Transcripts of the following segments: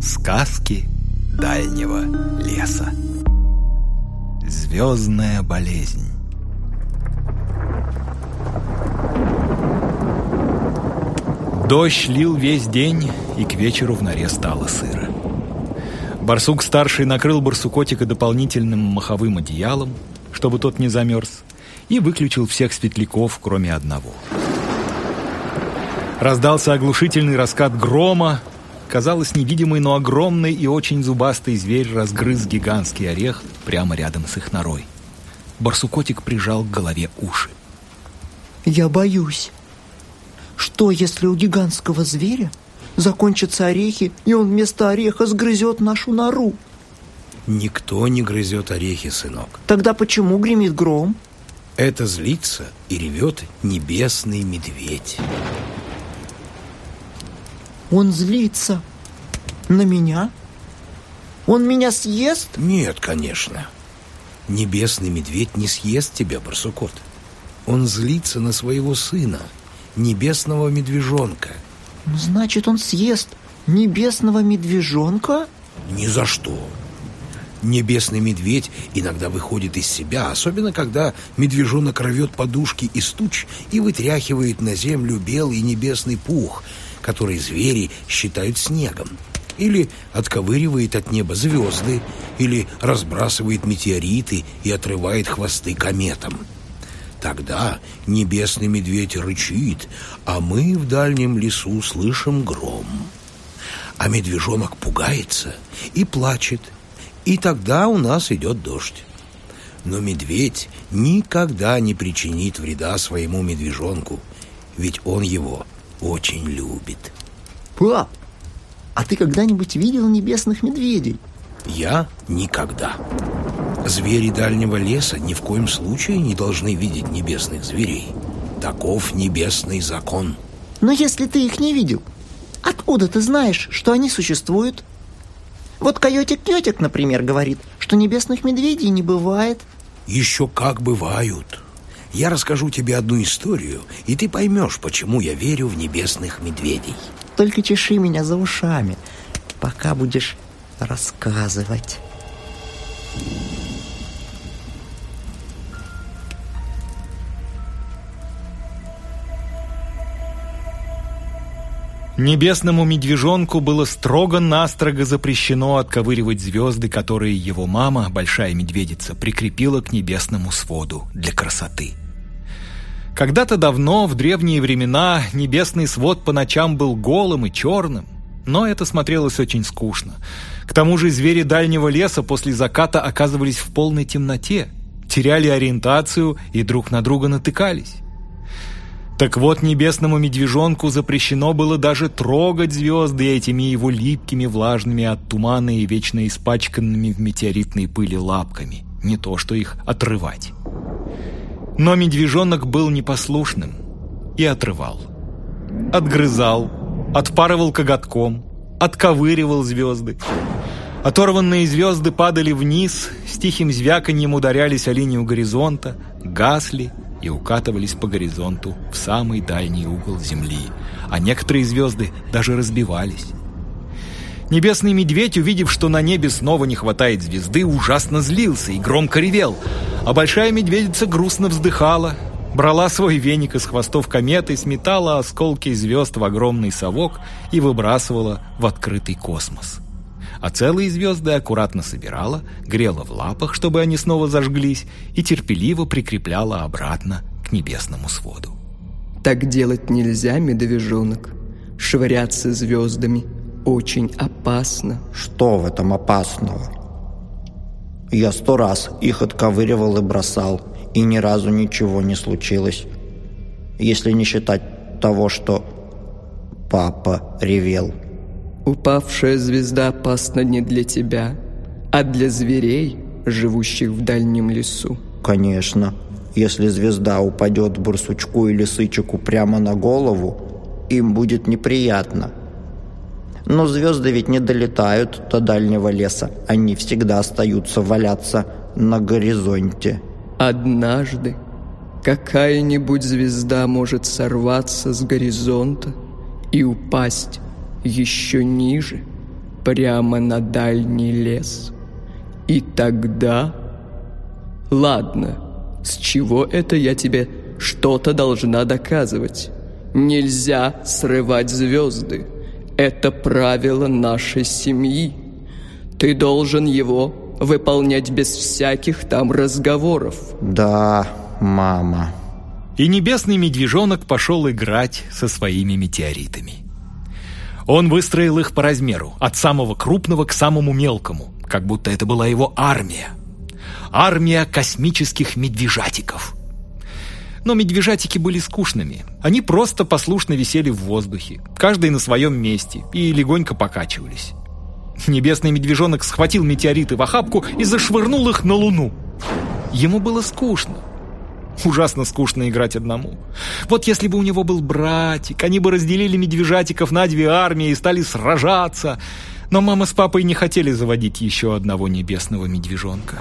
Сказки дальнего леса. Звездная болезнь. Дождь лил весь день, и к вечеру в норе стало сыро. Барсук-старший накрыл барсукотика дополнительным маховым одеялом, чтобы тот не замерз, и выключил всех светляков, кроме одного. Раздался оглушительный раскат грома, Казалось, невидимый, но огромный и очень зубастый зверь разгрыз гигантский орех прямо рядом с их норой. Барсукотик прижал к голове уши. «Я боюсь. Что, если у гигантского зверя закончатся орехи, и он вместо ореха сгрызет нашу нору?» Никто не грызет орехи, сынок. Тогда почему гремит гром? Это злится и ревет небесный медведь. Он злится. На меня? Он меня съест? Нет, конечно. Небесный медведь не съест тебя, барсукот. Он злится на своего сына, небесного медвежонка. Ну, значит, он съест небесного медвежонка? Ни за что. Небесный медведь иногда выходит из себя, особенно когда медвежонок рвет подушки из туч и вытряхивает на землю белый небесный пух – который звери считают снегом, или отковыривает от неба звезды, или разбрасывает метеориты и отрывает хвосты кометам. Тогда небесный медведь рычит, а мы в дальнем лесу слышим гром. А медвежонок пугается и плачет, и тогда у нас идет дождь. Но медведь никогда не причинит вреда своему медвежонку, ведь он его очень любит. Пап, а ты когда-нибудь видел небесных медведей? Я никогда. Звери дальнего леса ни в коем случае не должны видеть небесных зверей. Таков небесный закон. Но если ты их не видел, откуда ты знаешь, что они существуют? Вот койотик-тетик, например, говорит, что небесных медведей не бывает. Еще как бывают. Я расскажу тебе одну историю, и ты поймешь, почему я верю в небесных медведей. Только чеши меня за ушами, пока будешь рассказывать. Небесному медвежонку было строго-настрого запрещено отковыривать звезды, которые его мама, большая медведица, прикрепила к небесному своду для красоты. Когда-то давно, в древние времена, небесный свод по ночам был голым и черным, но это смотрелось очень скучно. К тому же звери дальнего леса после заката оказывались в полной темноте, теряли ориентацию и друг на друга натыкались. Так вот, небесному медвежонку запрещено было даже трогать звезды этими его липкими, влажными от тумана и вечно испачканными в метеоритной пыли лапками, не то что их отрывать. Но медвежонок был непослушным и отрывал. Отгрызал, отпарывал коготком, отковыривал звезды. Оторванные звезды падали вниз, с тихим звяканьем ударялись о линию горизонта, гасли и укатывались по горизонту в самый дальний угол Земли, а некоторые звезды даже разбивались. Небесный медведь, увидев, что на небе снова не хватает звезды, ужасно злился и громко ревел. А большая медведица грустно вздыхала, брала свой веник из хвостов кометы, сметала осколки звезд в огромный совок и выбрасывала в открытый космос. А целые звезды аккуратно собирала, грела в лапах, чтобы они снова зажглись, и терпеливо прикрепляла обратно к небесному своду. Так делать нельзя, медвежонок. Швыряться звездами – очень опасно. Что в этом опасного? Я сто раз их отковыривал и бросал, и ни разу ничего не случилось. Если не считать того, что папа ревел. Упавшая звезда опасна не для тебя, а для зверей, живущих в дальнем лесу. Конечно. Если звезда упадет барсучку или сычику прямо на голову, им будет неприятно – но звезды ведь не долетают до дальнего леса. Они всегда остаются валяться на горизонте. Однажды какая-нибудь звезда может сорваться с горизонта и упасть еще ниже. прямо на дальний лес. И тогда... Ладно, с чего это я тебе что-то должна доказывать? Нельзя срывать звезды. Это правило нашей семьи. Ты должен его выполнять без всяких там разговоров. Да, мама. И небесный медвежонок пошел играть со своими метеоритами. Он выстроил их по размеру, от самого крупного к самому мелкому, как будто это была его армия. Армия космических медвежатиков. Но медвежатики были скучными. Они просто послушно висели в воздухе, каждый на своем месте, и легонько покачивались. Небесный медвежонок схватил метеориты в охапку и зашвырнул их на Луну. Ему было скучно. Ужасно скучно играть одному. Вот если бы у него был братик, они бы разделили медвежатиков на две армии и стали сражаться. Но мама с папой не хотели заводить еще одного небесного медвежонка.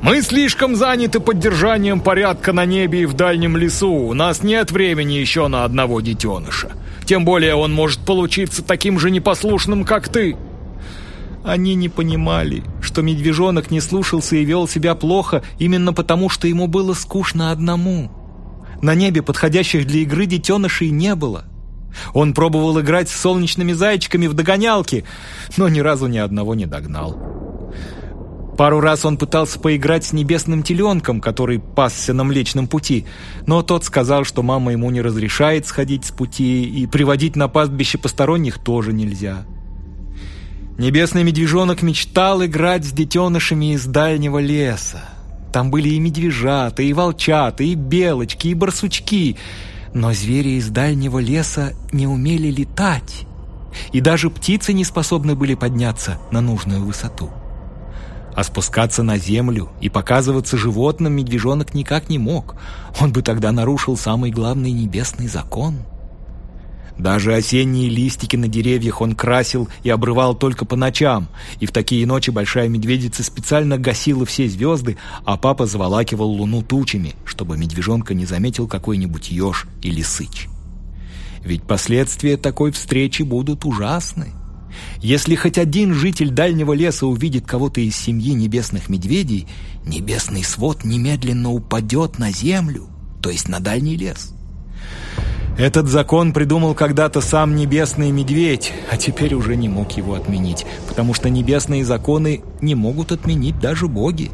«Мы слишком заняты поддержанием порядка на небе и в дальнем лесу. У нас нет времени еще на одного детеныша. Тем более он может получиться таким же непослушным, как ты». Они не понимали, что медвежонок не слушался и вел себя плохо именно потому, что ему было скучно одному. На небе подходящих для игры детенышей не было. Он пробовал играть с солнечными зайчиками в догонялки, но ни разу ни одного не догнал. Пару раз он пытался поиграть с небесным теленком, который пасся на Млечном пути, но тот сказал, что мама ему не разрешает сходить с пути, и приводить на пастбище посторонних тоже нельзя. Небесный медвежонок мечтал играть с детенышами из дальнего леса. Там были и медвежата, и волчата, и белочки, и барсучки. Но звери из дальнего леса не умели летать. И даже птицы не способны были подняться на нужную высоту. А спускаться на землю и показываться животным медвежонок никак не мог. Он бы тогда нарушил самый главный небесный закон — даже осенние листики на деревьях он красил и обрывал только по ночам, и в такие ночи большая медведица специально гасила все звезды, а папа заволакивал луну тучами, чтобы медвежонка не заметил какой-нибудь еж или сыч. Ведь последствия такой встречи будут ужасны. Если хоть один житель дальнего леса увидит кого-то из семьи небесных медведей, небесный свод немедленно упадет на землю, то есть на дальний лес. Этот закон придумал когда-то сам небесный медведь, а теперь уже не мог его отменить, потому что небесные законы не могут отменить даже боги.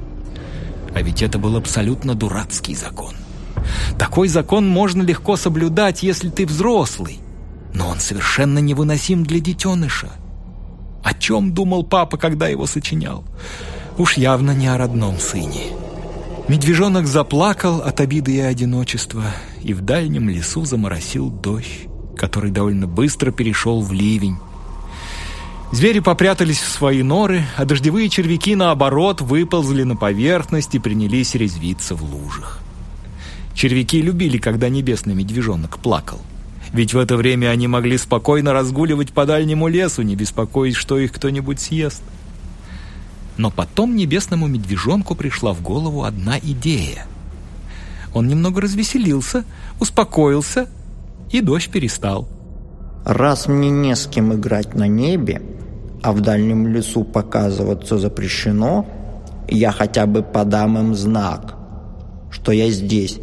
А ведь это был абсолютно дурацкий закон. Такой закон можно легко соблюдать, если ты взрослый, но он совершенно невыносим для детеныша. О чем думал папа, когда его сочинял? Уж явно не о родном сыне. Медвежонок заплакал от обиды и одиночества, и в дальнем лесу заморосил дождь, который довольно быстро перешел в ливень. Звери попрятались в свои норы, а дождевые червяки, наоборот, выползли на поверхность и принялись резвиться в лужах. Червяки любили, когда небесный медвежонок плакал. Ведь в это время они могли спокойно разгуливать по дальнему лесу, не беспокоясь, что их кто-нибудь съест. Но потом небесному медвежонку пришла в голову одна идея. Он немного развеселился, успокоился, и дождь перестал. «Раз мне не с кем играть на небе, а в дальнем лесу показываться запрещено, я хотя бы подам им знак, что я здесь,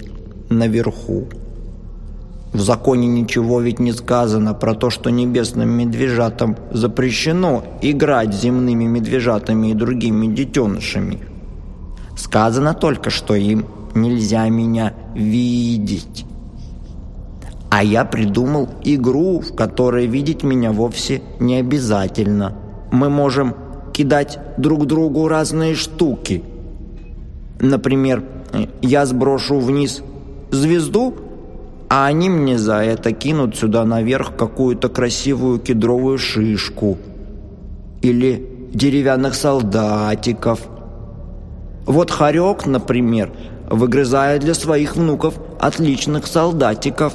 наверху. В законе ничего ведь не сказано про то, что небесным медвежатам запрещено играть земными медвежатами и другими детенышами. Сказано только, что им нельзя меня видеть. А я придумал игру, в которой видеть меня вовсе не обязательно. Мы можем кидать друг другу разные штуки. Например, я сброшу вниз звезду, а они мне за это кинут сюда наверх какую-то красивую кедровую шишку или деревянных солдатиков. Вот Харек, например, выгрызает для своих внуков отличных солдатиков.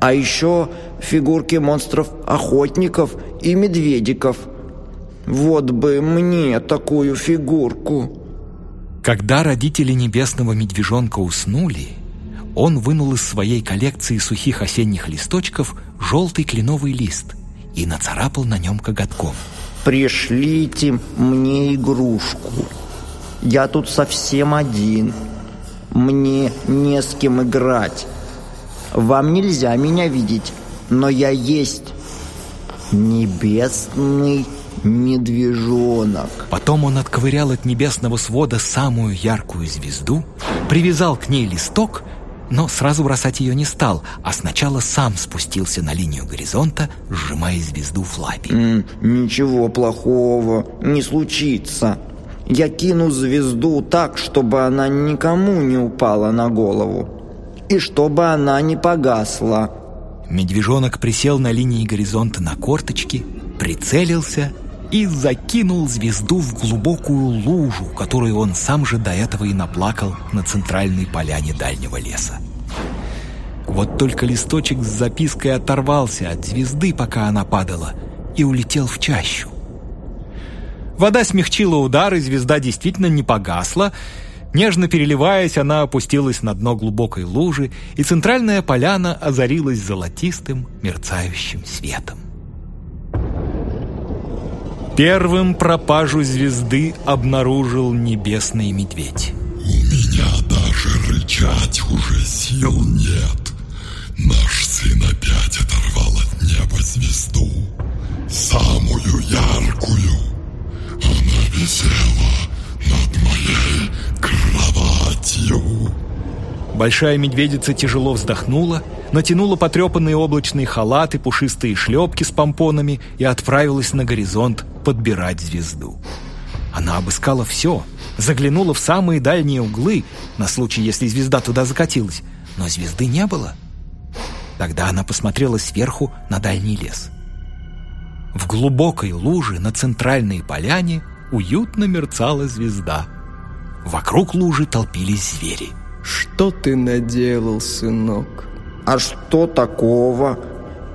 А еще фигурки монстров-охотников и медведиков. Вот бы мне такую фигурку. Когда родители небесного медвежонка уснули, он вынул из своей коллекции сухих осенних листочков желтый кленовый лист и нацарапал на нем коготком. Пришлите мне игрушку. Я тут совсем один. Мне не с кем играть. Вам нельзя меня видеть, но я есть небесный медвежонок. Потом он отковырял от небесного свода самую яркую звезду, привязал к ней листок, но сразу бросать ее не стал, а сначала сам спустился на линию горизонта, сжимая звезду в лапе. М, ничего плохого не случится. Я кину звезду так, чтобы она никому не упала на голову. И чтобы она не погасла. Медвежонок присел на линии горизонта на корточки, прицелился и закинул звезду в глубокую лужу, которую он сам же до этого и наплакал на центральной поляне дальнего леса. Вот только листочек с запиской оторвался от звезды, пока она падала, и улетел в чащу. Вода смягчила удар, и звезда действительно не погасла. Нежно переливаясь, она опустилась на дно глубокой лужи, и центральная поляна озарилась золотистым, мерцающим светом. Первым пропажу звезды обнаружил небесный медведь. У меня даже рычать уже сил нет. Наш сын опять оторвал от неба звезду. Самую яркую. Она висела над моей кроватью. Большая медведица тяжело вздохнула, натянула потрепанный облачный халат и пушистые шлепки с помпонами и отправилась на горизонт подбирать звезду. Она обыскала все, заглянула в самые дальние углы, на случай, если звезда туда закатилась, но звезды не было. Тогда она посмотрела сверху на дальний лес. В глубокой луже на центральной поляне уютно мерцала звезда. Вокруг лужи толпились звери. Что ты наделал, сынок? А что такого?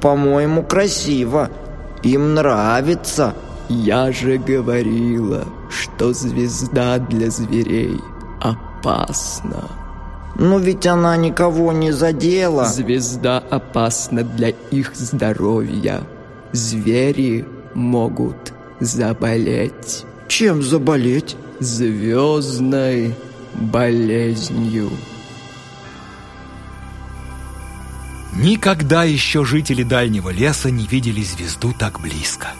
По-моему, красиво. Им нравится. Я же говорила, что звезда для зверей опасна. Но ведь она никого не задела. Звезда опасна для их здоровья. Звери могут заболеть Чем заболеть? звездной болезнью. Никогда еще жители дальнего леса не видели звезду так близко.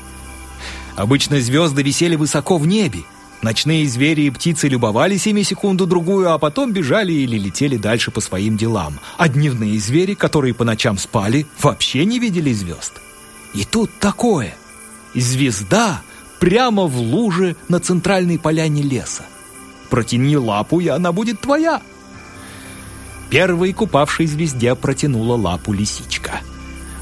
Обычно звезды висели высоко в небе. Ночные звери и птицы любовались ими секунду-другую, а потом бежали или летели дальше по своим делам. А дневные звери, которые по ночам спали, вообще не видели звезд. И тут такое. Звезда прямо в луже на центральной поляне леса. Протяни лапу, и она будет твоя. Первой купавшей звезде протянула лапу лисичка.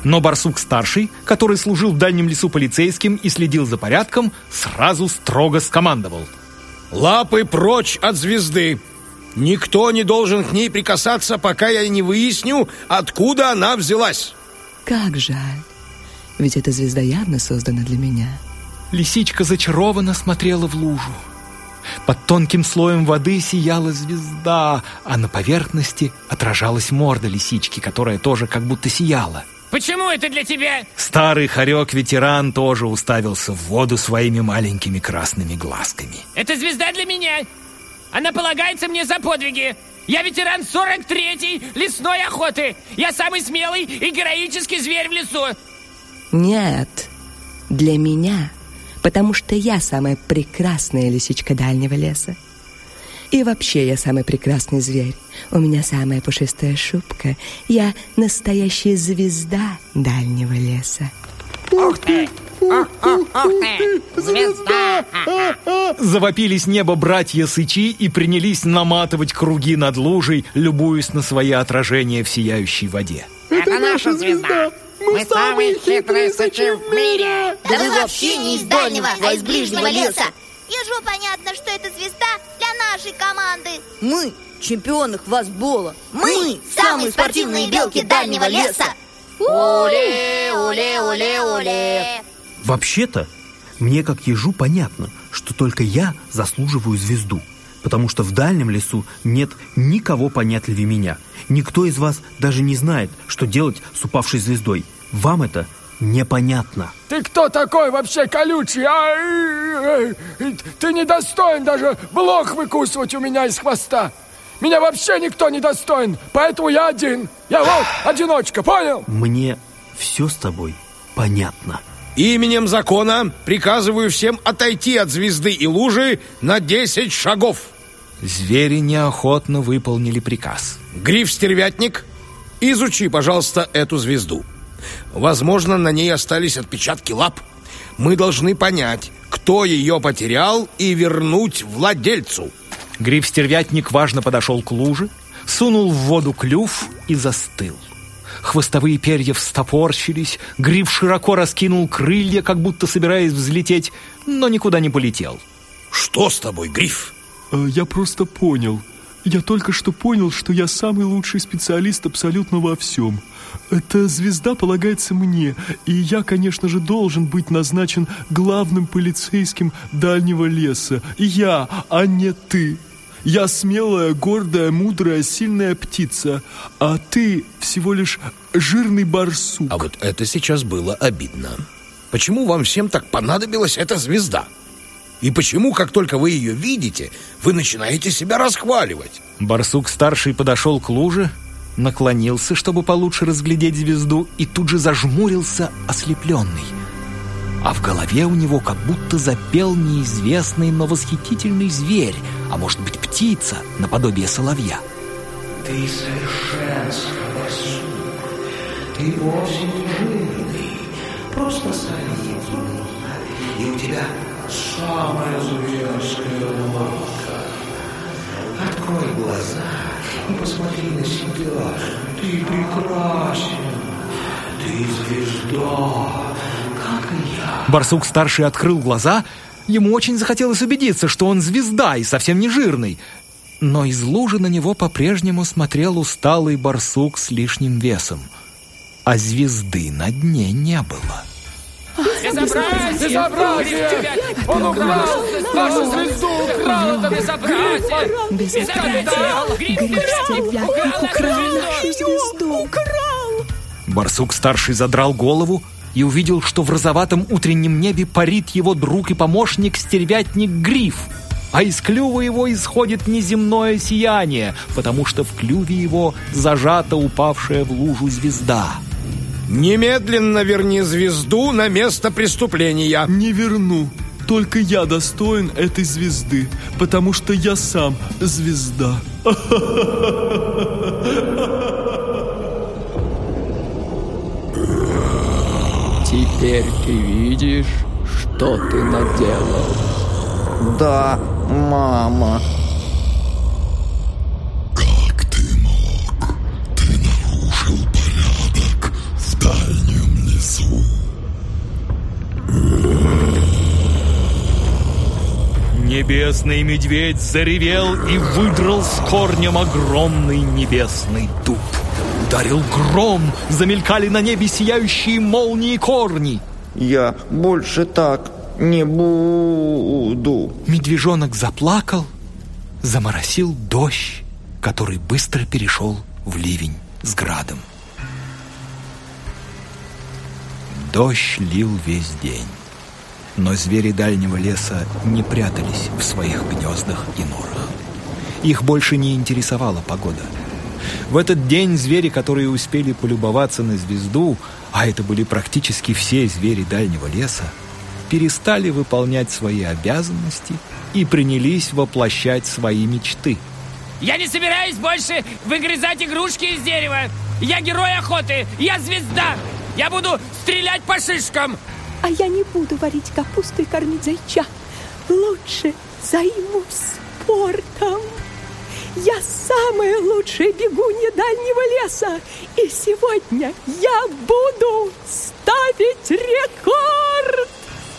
Но барсук-старший, который служил в дальнем лесу полицейским и следил за порядком, сразу строго скомандовал. Лапы прочь от звезды. Никто не должен к ней прикасаться, пока я не выясню, откуда она взялась. Как жаль. Ведь эта звезда явно создана для меня. Лисичка зачарованно смотрела в лужу. Под тонким слоем воды сияла звезда, а на поверхности отражалась морда лисички, которая тоже как будто сияла. Почему это для тебя? Старый хорек-ветеран тоже уставился в воду своими маленькими красными глазками. Это звезда для меня. Она полагается мне за подвиги. Я ветеран 43-й лесной охоты. Я самый смелый и героический зверь в лесу. Нет, для меня, потому что я самая прекрасная лисичка дальнего леса. И вообще я самый прекрасный зверь. У меня самая пушистая шубка. Я настоящая звезда дальнего леса. Ух ты! Ух, ух, ух ты! Звезда! Завопили с неба братья Сычи и принялись наматывать круги над лужей, любуясь на свои отражения в сияющей воде. Это наша звезда! Мы самые хитрые сычи в мире! Да вы вообще не из дальнего, а из ближнего леса. Ежу понятно, что это звезда для нашей команды. Мы чемпионы хвастбола. Мы самые спортивные белки дальнего леса. Оле, оле, оле, оле! Вообще-то, мне как ежу понятно, что только я заслуживаю звезду, потому что в дальнем лесу нет никого понятливее меня. Никто из вас даже не знает, что делать с упавшей звездой. Вам это непонятно. Ты кто такой вообще колючий? А, ты недостоин даже блох выкусывать у меня из хвоста. Меня вообще никто не достоин, поэтому я один. Я волк, одиночка, понял? Мне все с тобой понятно. Именем закона приказываю всем отойти от звезды и лужи на 10 шагов. Звери неохотно выполнили приказ. Гриф-стервятник, изучи, пожалуйста, эту звезду. Возможно, на ней остались отпечатки лап. Мы должны понять, кто ее потерял и вернуть владельцу. Гриф-стервятник важно подошел к луже, сунул в воду клюв и застыл. Хвостовые перья встопорщились, гриф широко раскинул крылья, как будто собираясь взлететь, но никуда не полетел. Что с тобой, гриф? Э, я просто понял. Я только что понял, что я самый лучший специалист абсолютно во всем. Эта звезда полагается мне, и я, конечно же, должен быть назначен главным полицейским дальнего леса. Я, а не ты. Я смелая, гордая, мудрая, сильная птица, а ты всего лишь жирный барсук. А вот это сейчас было обидно. Почему вам всем так понадобилась эта звезда? И почему, как только вы ее видите, вы начинаете себя расхваливать? Барсук-старший подошел к луже, наклонился, чтобы получше разглядеть звезду, и тут же зажмурился, ослепленный. А в голове у него как будто запел неизвестный, но восхитительный зверь, а может быть птица, наподобие соловья. Ты совершенство, барсук. Ты вовсе не жирный, просто солидный. И у тебя самая зверская лодка. Открой глаза и посмотри на себя. Ты прекрасен. Ты звезда, как и я. Барсук-старший открыл глаза. Ему очень захотелось убедиться, что он звезда и совсем не жирный. Но из лужи на него по-прежнему смотрел усталый барсук с лишним весом. А звезды на дне не было. Безобразие! Безобразие! Он украл нашу звезду! Украл это безобразие! Безобразие! Гриф-стервятник украл нашу звезду! Украл! Барсук-старший задрал голову и увидел, что в розоватом утреннем небе парит его друг и помощник стервятник Гриф. А из клюва его исходит неземное сияние, потому что в клюве его зажата упавшая в лужу звезда. Немедленно верни звезду на место преступления. Не верну. Только я достоин этой звезды, потому что я сам звезда. Теперь ты видишь, что ты наделал. Да, мама. Небесный медведь заревел и выдрал с корнем огромный небесный дуб. Ударил гром, замелькали на небе сияющие молнии корни. Я больше так не буду. Медвежонок заплакал, заморосил дождь, который быстро перешел в ливень с градом. Дождь лил весь день. Но звери дальнего леса не прятались в своих гнездах и норах. Их больше не интересовала погода. В этот день звери, которые успели полюбоваться на звезду, а это были практически все звери дальнего леса, перестали выполнять свои обязанности и принялись воплощать свои мечты. Я не собираюсь больше выгрызать игрушки из дерева. Я герой охоты, я звезда. Я буду стрелять по шишкам. А я не буду варить капусту и кормить зайча. Лучше займусь спортом. Я самая лучшая бегунья дальнего леса. И сегодня я буду ставить рекорд.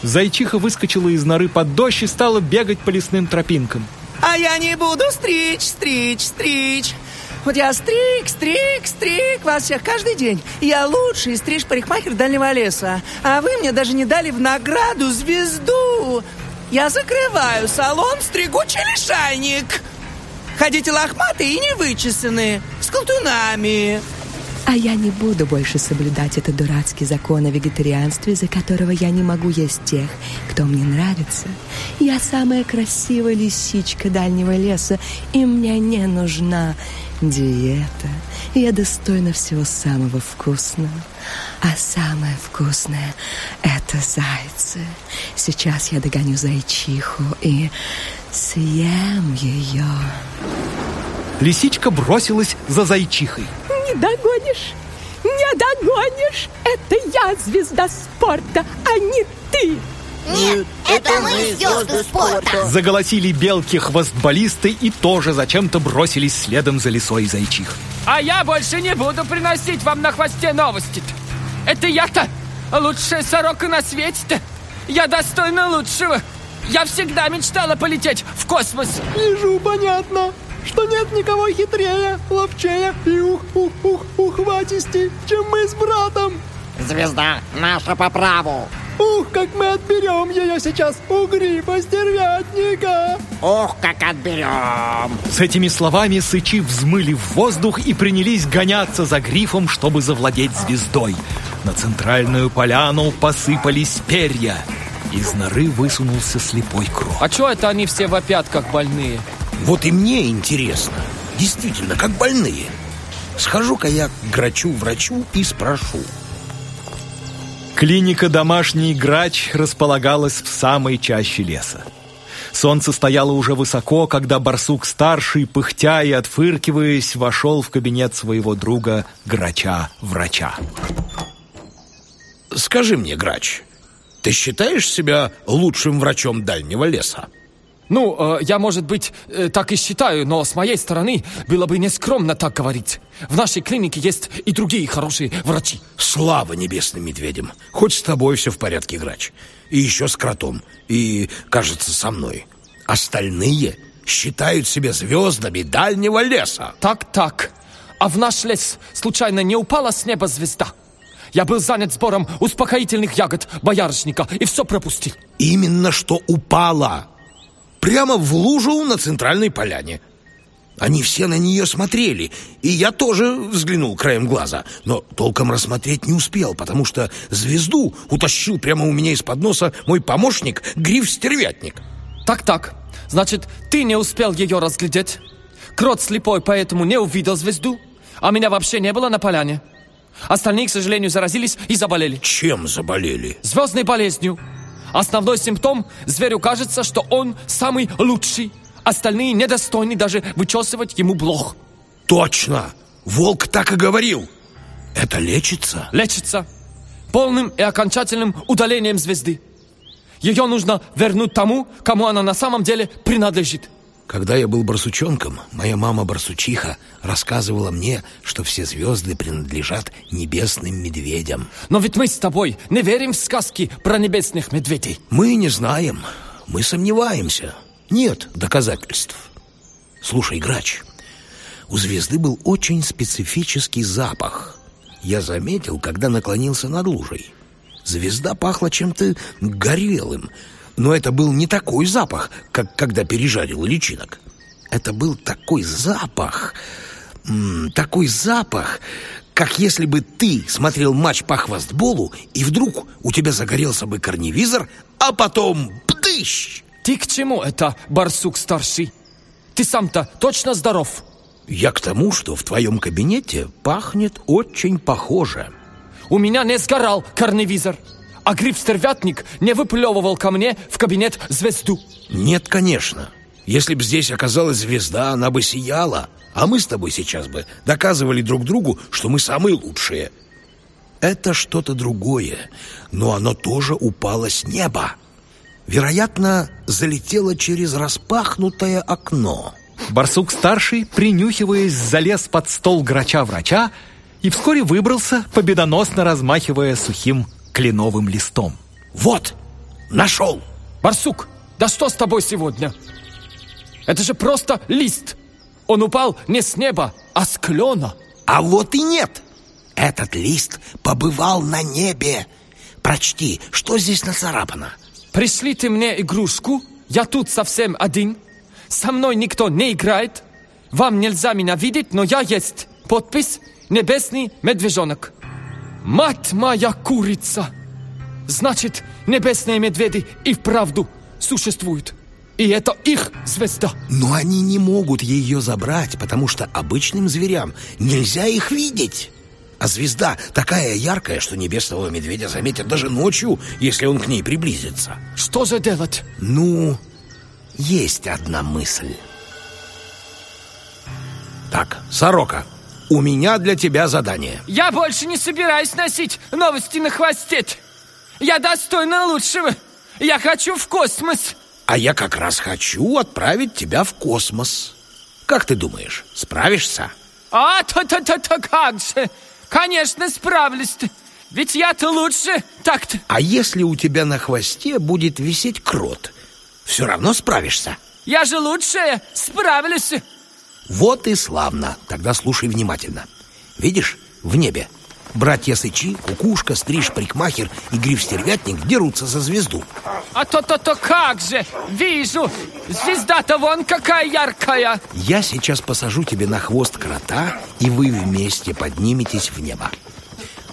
Зайчиха выскочила из норы под дождь и стала бегать по лесным тропинкам. А я не буду стричь, стричь, стричь. Вот я стриг, стриг, стриг вас всех каждый день. Я лучший стриж-парикмахер дальнего леса. А вы мне даже не дали в награду звезду. Я закрываю салон стригучий лишайник. Ходите лохматые и невычесанные, с колтунами. А я не буду больше соблюдать этот дурацкий закон о вегетарианстве, из-за которого я не могу есть тех, кто мне нравится. Я самая красивая лисичка дальнего леса, и мне не нужна диета. Я достойна всего самого вкусного. А самое вкусное — это зайцы. Сейчас я догоню зайчиху и съем ее. Лисичка бросилась за зайчихой. Не догонишь, не догонишь. Это я звезда спорта, а не ты. Нет, это мы звезды спорта. Заголосили белки-хвостболисты и тоже зачем-то бросились следом за лисой зайчихой. А я больше не буду приносить вам на хвосте новости -то. Это я-то лучшая сорока на свете-то. Я достойна лучшего. Я всегда мечтала полететь в космос. Вижу, понятно, что нет никого хитрее, ловчее и ух-ух-ух ухватистей, чем мы с братом. Звезда наша по праву. Ух, как мы отберем ее сейчас у грифа стервятника! Ух, как отберем! С этими словами сычи взмыли в воздух и принялись гоняться за грифом, чтобы завладеть звездой. На центральную поляну посыпались перья. Из норы высунулся слепой крот. А чё это они все вопят, как больные? Вот и мне интересно. Действительно, как больные. Схожу-ка я к грачу-врачу и спрошу. Клиника «Домашний грач» располагалась в самой чаще леса. Солнце стояло уже высоко, когда барсук-старший, пыхтя и отфыркиваясь, вошел в кабинет своего друга грача-врача. Скажи мне, грач, ты считаешь себя лучшим врачом дальнего леса? Ну, э, я, может быть, э, так и считаю, но с моей стороны было бы нескромно так говорить. В нашей клинике есть и другие хорошие врачи. Слава небесным медведям! Хоть с тобой все в порядке, грач. И еще с кротом. И, кажется, со мной. Остальные считают себя звездами дальнего леса. Так-так. А в наш лес случайно не упала с неба звезда? Я был занят сбором успокоительных ягод боярышника и все пропустил. Именно что упала. Прямо в лужу на центральной поляне. Они все на нее смотрели, и я тоже взглянул краем глаза, но толком рассмотреть не успел, потому что звезду утащил прямо у меня из-под носа мой помощник Гриф-стервятник. Так-так, значит, ты не успел ее разглядеть? Крот слепой, поэтому не увидел звезду, а меня вообще не было на поляне. Остальные, к сожалению, заразились и заболели. Чем заболели? Звездной болезнью. Основной симптом – зверю кажется, что он самый лучший. Остальные недостойны даже вычесывать ему блох. Точно! Волк так и говорил. Это лечится? Лечится. Полным и окончательным удалением звезды. Ее нужно вернуть тому, кому она на самом деле принадлежит. Когда я был барсучонком, моя мама-барсучиха рассказывала мне, что все звезды принадлежат небесным медведям. Но ведь мы с тобой не верим в сказки про небесных медведей. Мы не знаем, мы сомневаемся. Нет доказательств. Слушай, Грач, у звезды был очень специфический запах. Я заметил, когда наклонился над лужей. Звезда пахла чем-то горелым, но это был не такой запах, как когда пережарил личинок. Это был такой запах, такой запах, как если бы ты смотрел матч по хвостболу, и вдруг у тебя загорелся бы корневизор, а потом бдыщ! Ты к чему это, барсук-старший? Ты сам-то точно здоров? Я к тому, что в твоем кабинете пахнет очень похоже. У меня не сгорал корневизор а гриф-стервятник не выплевывал ко мне в кабинет звезду. Нет, конечно. Если бы здесь оказалась звезда, она бы сияла, а мы с тобой сейчас бы доказывали друг другу, что мы самые лучшие. Это что-то другое, но оно тоже упало с неба. Вероятно, залетело через распахнутое окно. Барсук-старший, принюхиваясь, залез под стол грача-врача и вскоре выбрался, победоносно размахивая сухим кленовым листом. «Вот! Нашел!» «Барсук, да что с тобой сегодня? Это же просто лист! Он упал не с неба, а с клена!» «А вот и нет! Этот лист побывал на небе! Прочти, что здесь нацарапано!» «Пришли ты мне игрушку, я тут совсем один, со мной никто не играет, вам нельзя меня видеть, но я есть. Подпись небесный медвежонок. Мать моя курица! Значит, небесные медведи и вправду существуют. И это их звезда. Но они не могут ее забрать, потому что обычным зверям нельзя их видеть. А звезда такая яркая, что небесного медведя заметят даже ночью, если он к ней приблизится. Что же делать? Ну, есть одна мысль. Так, Сорока, у меня для тебя задание. Я больше не собираюсь носить новости на хвосте. Я достойна лучшего. Я хочу в космос. А я как раз хочу отправить тебя в космос. Как ты думаешь, справишься? А, то-то-то-то как же. Конечно, справлюсь-то. Ведь я-то лучше так-то. А если у тебя на хвосте будет висеть крот, все равно справишься? Я же лучшая, справлюсь. Вот и славно. Тогда слушай внимательно. Видишь, в небе братья Сычи, Кукушка, Стриж, Парикмахер и Гриф-Стервятник дерутся за звезду. А то-то-то как же! Вижу! Звезда-то вон какая яркая! Я сейчас посажу тебе на хвост крота, и вы вместе подниметесь в небо.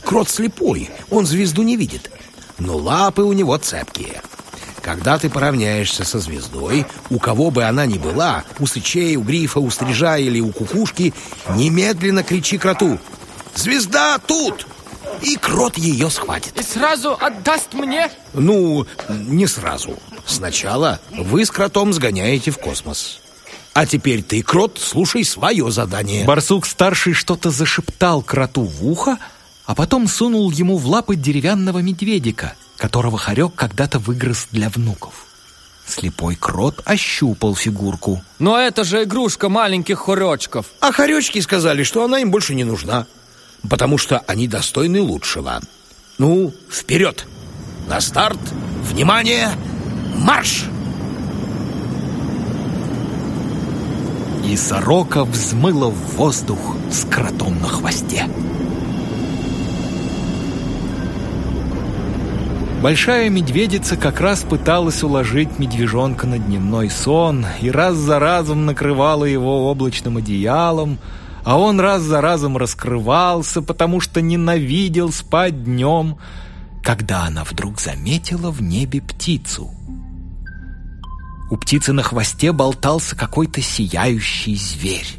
Крот слепой, он звезду не видит, но лапы у него цепкие. Когда ты поравняешься со звездой, у кого бы она ни была, у сычей, у грифа, у стрижа или у кукушки, немедленно кричи кроту «Звезда тут!» И крот ее схватит. И сразу отдаст мне? Ну, не сразу. Сначала вы с кротом сгоняете в космос. А теперь ты, крот, слушай свое задание. Барсук-старший что-то зашептал кроту в ухо, а потом сунул ему в лапы деревянного медведика, которого Харек когда-то выгрыз для внуков. Слепой крот ощупал фигурку. Но это же игрушка маленьких хоречков. А хоречки сказали, что она им больше не нужна, потому что они достойны лучшего. Ну, вперед! На старт! Внимание! Марш! И сорока взмыла в воздух с кротом на хвосте. Большая медведица как раз пыталась уложить медвежонка на дневной сон и раз за разом накрывала его облачным одеялом, а он раз за разом раскрывался, потому что ненавидел спать днем, когда она вдруг заметила в небе птицу. У птицы на хвосте болтался какой-то сияющий зверь.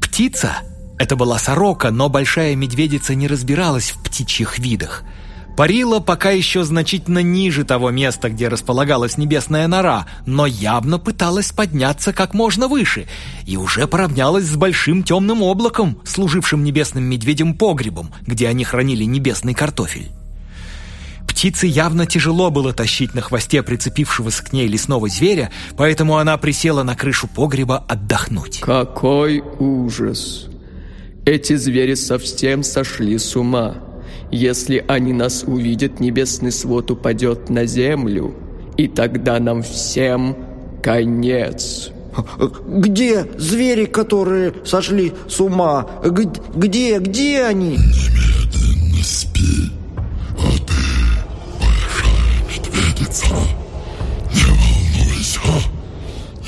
Птица — это была сорока, но большая медведица не разбиралась в птичьих видах — Парила пока еще значительно ниже того места, где располагалась небесная нора, но явно пыталась подняться как можно выше и уже поравнялась с большим темным облаком, служившим небесным медведем погребом, где они хранили небесный картофель. Птице явно тяжело было тащить на хвосте прицепившегося к ней лесного зверя, поэтому она присела на крышу погреба отдохнуть. Какой ужас! Эти звери совсем сошли с ума. Если они нас увидят, небесный свод упадет на землю, и тогда нам всем конец. Где звери, которые сошли с ума? Где, где они? Немедленно спи, а ты, большая медведица, не волнуйся,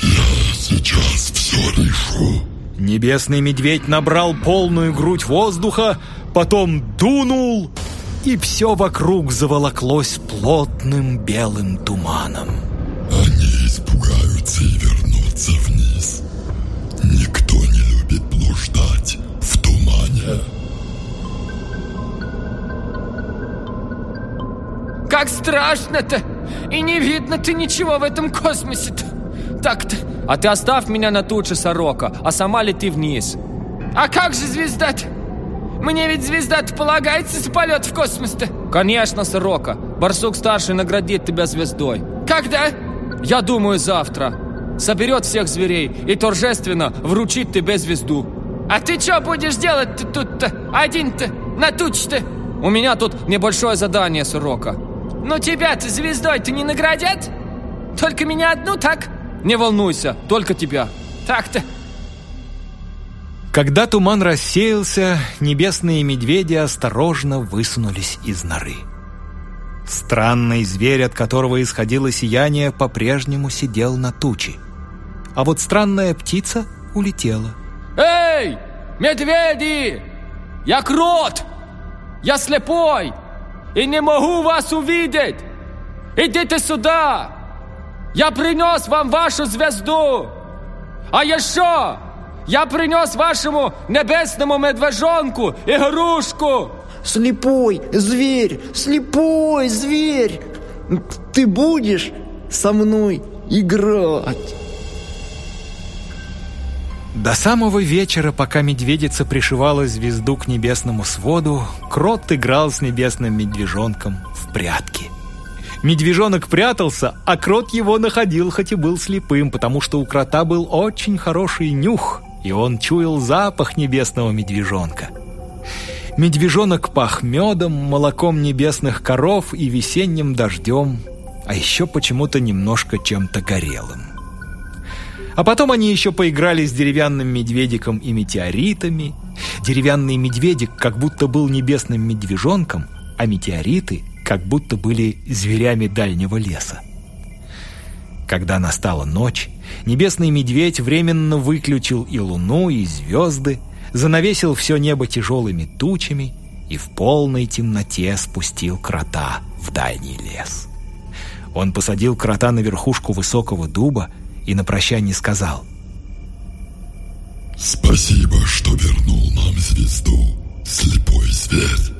я сейчас все решу. Небесный медведь набрал полную грудь воздуха, потом дунул, и все вокруг заволоклось плотным белым туманом. Они испугаются и вернутся вниз. Никто не любит блуждать в тумане. Как страшно-то! И не видно-то ничего в этом космосе-то. Так-то. А ты оставь меня на туче, сорока, а сама лети вниз. А как же звезда-то? Мне ведь звезда-то полагается за полет в космос-то. Конечно, сорока. Барсук-старший наградит тебя звездой. Когда? Я думаю, завтра. Соберет всех зверей и торжественно вручит тебе звезду. А ты что будешь делать-то тут-то? Один-то? На туче-то? У меня тут небольшое задание, сорока. Ну тебя-то звездой-то не наградят? Только меня одну, так? Не волнуйся, только тебя. Так-то. Когда туман рассеялся, небесные медведи осторожно высунулись из норы. Странный зверь, от которого исходило сияние, по-прежнему сидел на туче. А вот странная птица улетела. Эй, медведи! Я крот! Я слепой! И не могу вас увидеть! Идите сюда! Я принес вам вашу звезду! А еще я принес вашему небесному медвежонку игрушку! Слепой зверь, слепой зверь! Ты будешь со мной играть? До самого вечера, пока медведица пришивала звезду к небесному своду, крот играл с небесным медвежонком в прятки. Медвежонок прятался, а крот его находил, хоть и был слепым, потому что у крота был очень хороший нюх, и он чуял запах небесного медвежонка. Медвежонок пах медом, молоком небесных коров и весенним дождем, а еще почему-то немножко чем-то горелым. А потом они еще поиграли с деревянным медведиком и метеоритами. Деревянный медведик как будто был небесным медвежонком, а метеориты как будто были зверями дальнего леса. Когда настала ночь, небесный медведь временно выключил и луну, и звезды, занавесил все небо тяжелыми тучами и в полной темноте спустил крота в дальний лес. Он посадил крота на верхушку высокого дуба и на прощание сказал «Спасибо, что вернул нам звезду, слепой зверь.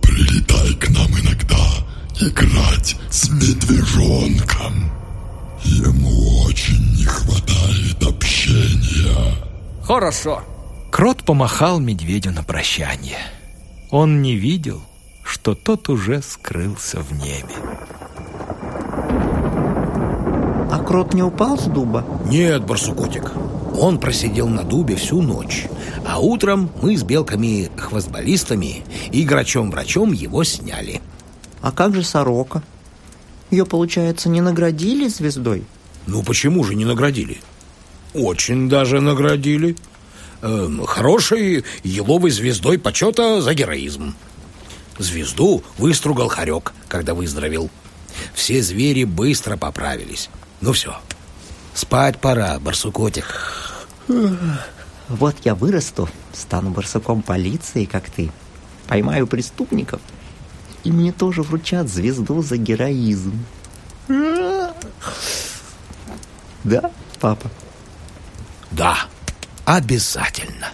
Прилетай к нам иногда играть с медвежонком. Ему очень не хватает общения». Хорошо. Крот помахал медведю на прощание. Он не видел, что тот уже скрылся в небе. А крот не упал с дуба? Нет, барсукотик. Он просидел на дубе всю ночь. А утром мы с белками-хвостболистами и грачом-врачом его сняли. А как же сорока? Ее, получается, не наградили звездой? Ну, почему же не наградили? Очень даже наградили. Эм, хорошей еловой звездой почета за героизм. Звезду выстругал Харек, когда выздоровел. Все звери быстро поправились. Ну все, спать пора, барсукотик. Вот я вырасту, стану барсуком полиции, как ты. Поймаю преступников, и мне тоже вручат звезду за героизм. Да, папа? Да, обязательно.